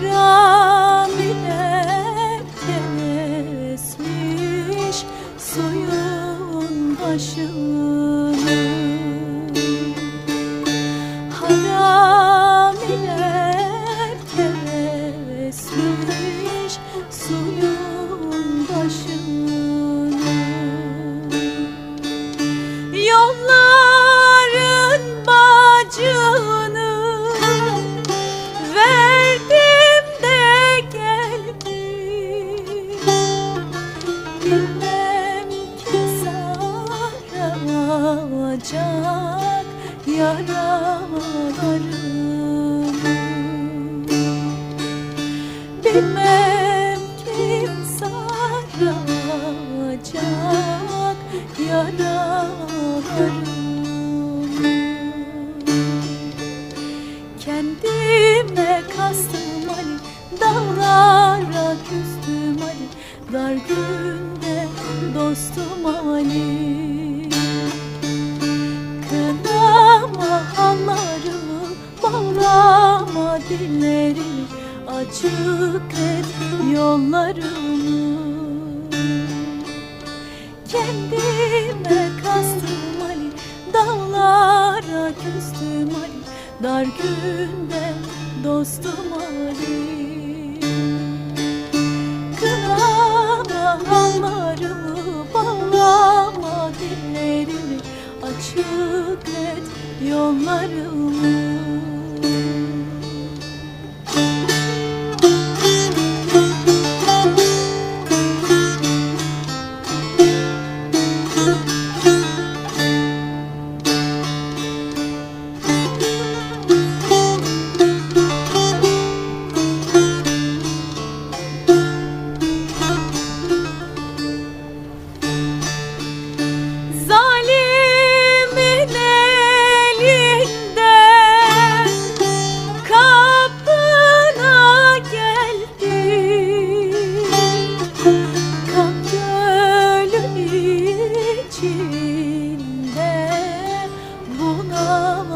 bayram ile kesmiş suyun başını. Haram ile kesmiş suyun başını. Saracak yaralarımı Bilmem kim saracak yaralarımı Kendime kastım Ali Dağlara küstüm Ali. Dar günde dostum Ali Dillerimi Açık et yollarımı. Kendime kastım Ali Dağlara küstüm Ali Dar günde dostum Ali. Kınama hallarımı Bağlama dillerimi Açık et yollarımı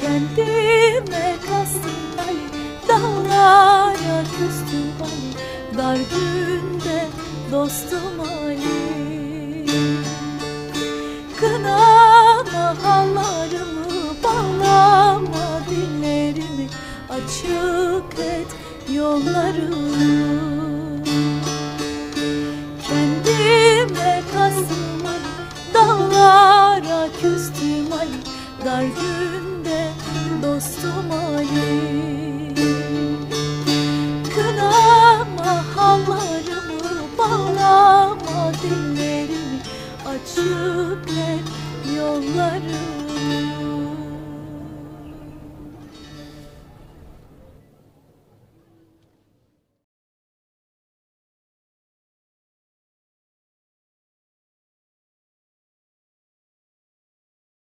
Kendime kastım Ali Dağlara küstüm Ali Dar günde dostum Ali dostum Ali. Kınama hallarımı Bağlama dillerimi Açık et yollarımı